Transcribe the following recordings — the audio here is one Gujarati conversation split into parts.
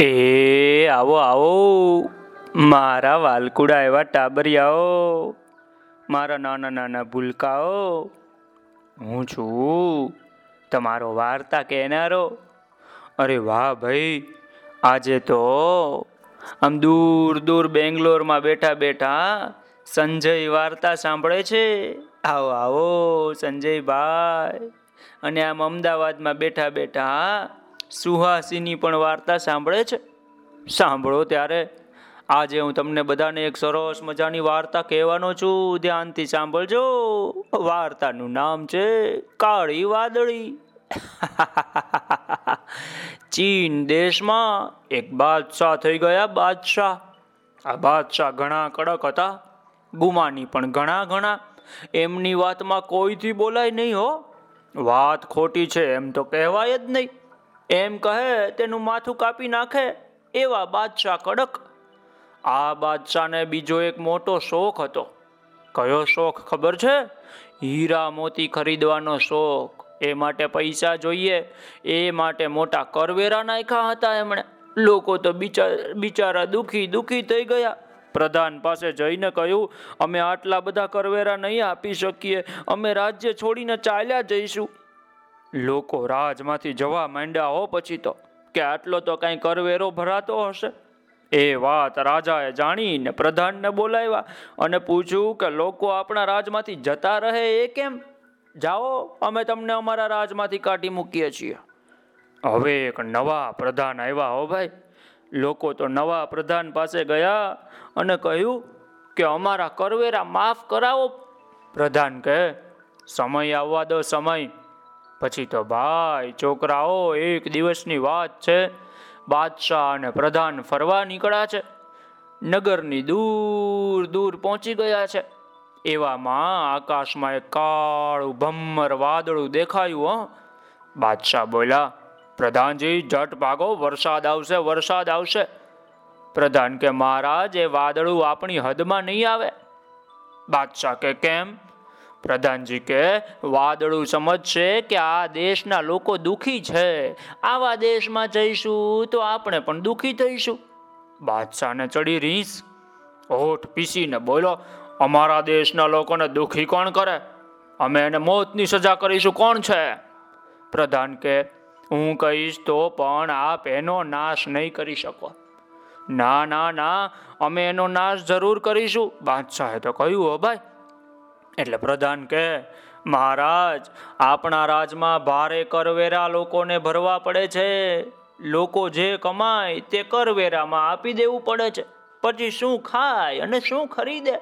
એ, આવો આવો. મારા વાલકુડા એવા ટાબરિયાઓ. મારા નાના નાના ભૂલકાઓ. હું છું તમારો વાર્તા કહેનારો. અરે વાહ ભાઈ, આજે તો આમ દૂર દૂર બેંગ્લોરમાં બેઠા બેઠા સંજય વાર્તા સાંભળે છે. આવો આવો, સંજયભાઈ. અને આમ અમદાવાદમાં બેઠા બેઠા સુહાસીની પણ વાર્તા સાંભળે છે? સાંભળો ત્યારે. આજે હું તમને બધાને એક સરસ મજાની વાર્તા કહેવાનો છું. ધ્યાનથી સાંભળજો. વાર્તાનું નામ છે કાળી વાદળી. ચીન દેશમાં એક બાદશાહ થઈ ગયા બાદશાહ. આ બાદશાહ ઘણા કડક હતા. ગુમાની પણ ઘણા ઘણા. એમની વાતમાં કોઈથી બોલાય નહીં હો. વાત ખોટી છે, એમ તો કહેવાય જ નહીં. એમ કહે, તેનું માથું કાપી નાખે એવા બાદશાહ કડક. આ બાદશાહને બીજો એક મોટો શોખ હતો. કયો શોખ ખબર છે? હીરા મોતી ખરીદવાનો શોખ. એ માટે પૈસા જોઈએ. એ માટે મોટા કરવેરા નાખ્યા હતા એમણે. લોકો તો બિચારા દુખી દુખી થઈ ગયા. પ્રધાન પાસે જઈને કહ્યું, અમે આટલા બધા કરવેરા નહીં આપી શકીએ. અમે રાજ્ય છોડીને ચાલ્યા જઈશું. લોકો રાજમાંથી જવા માંડ્યા હો પછી તો, કે આટલો તો કઈ કરવેરો ભરાતો હશે? એ વાત રાજાએ જાણીને પ્રધાનને બોલાવ્યા અને પૂછ્યું કે લોકો આપણા રાજમાંથી જતા રહે એ કેમ? જાઓ, અમે તમને અમારા રાજમાંથી કાઢી મૂકીએ છીએ. હવે એક નવા પ્રધાન આવ્યા હો ભાઈ. લોકો તો નવા પ્રધાન પાસે ગયા અને કહ્યું કે અમારા કરવેરા માફ કરાવો. પ્રધાન કહે, સમય આવવા દો સમય. પછી તો ભાઈ, છોકરાઓ, એક દિવસની વાત છે. બાદશાહ અને પ્રધાન ફરવા નીકળ્યા છે. નગરની દૂર દૂર પહોંચી ગયા છે. એવામાં આકાશમાં એક કાળું, ભમ્મર વાદળું દેખાયું, હો. બાદશાહ બોલ્યા, પ્રધાનજી જટ ભાગો, વરસાદ આવશે વરસાદ આવશે. પ્રધાન કે, મહારાજ, એ વાદળું આપણી હદમાં નહીં આવે. બાદશાહ કે, કેમ? પ્રધાનજી કે વાદળું સમજશે કે આ દેશના લોકો દુખી છે. આવા દેશમાં જઈશું તો આપણે પણ દુખી થઈશું. બાદશાહને ચડી રીસ. ઓઠ પીસીને બોલો, અમારા દેશના લોકોને દુખી કોણ કરે? અમે એને મોતની સજા કરીશું, કોણ છે? પ્રધાન કે, હું કહીશ તો પણ આપ એનો નાશ નહીં કરી શકો. ના ના ના, અમે એનો નાશ જરૂર કરીશું. બાદશાહે તો કહ્યું, હો ભાઈ એટલે પ્રધાન કે, મહારાજ, આપણા રાજમાં ભારે કરવેરા લોકોને ભરવા પડે છે. લોકો જે કમાય તે કરવેરામાં આપી દેવું પડે છે. પછી શું ખાય અને શું ખરીદે?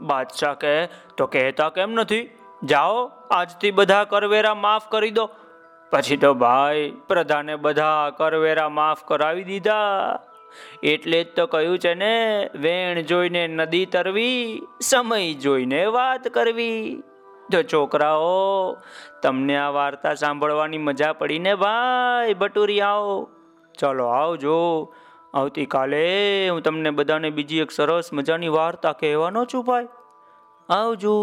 બાદશાહ કહે તો કહેતા કેમ નથી? જાઓ, આજથી બધા કરવેરા માફ કરી દો. પછી તો, ભાઈ, પ્રધાને બધા કરવેરા માફ કરાવી દીધા. એટલે જ તો કહ્યું છે ને, વેણ જોઈને નદી તરવી, સમય જોઈને વાત કરવી. તો છોકરાઓ, તમને આ વાર્તા સાંભળવાની મજા પડીને ભાઈ બટુરી આવો ચલો આવજો. આવતીકાલે હું તમને બધાને બીજી એક સરસ મજાની વાર્તા કહેવાનો છું ભાઈ. આવજો.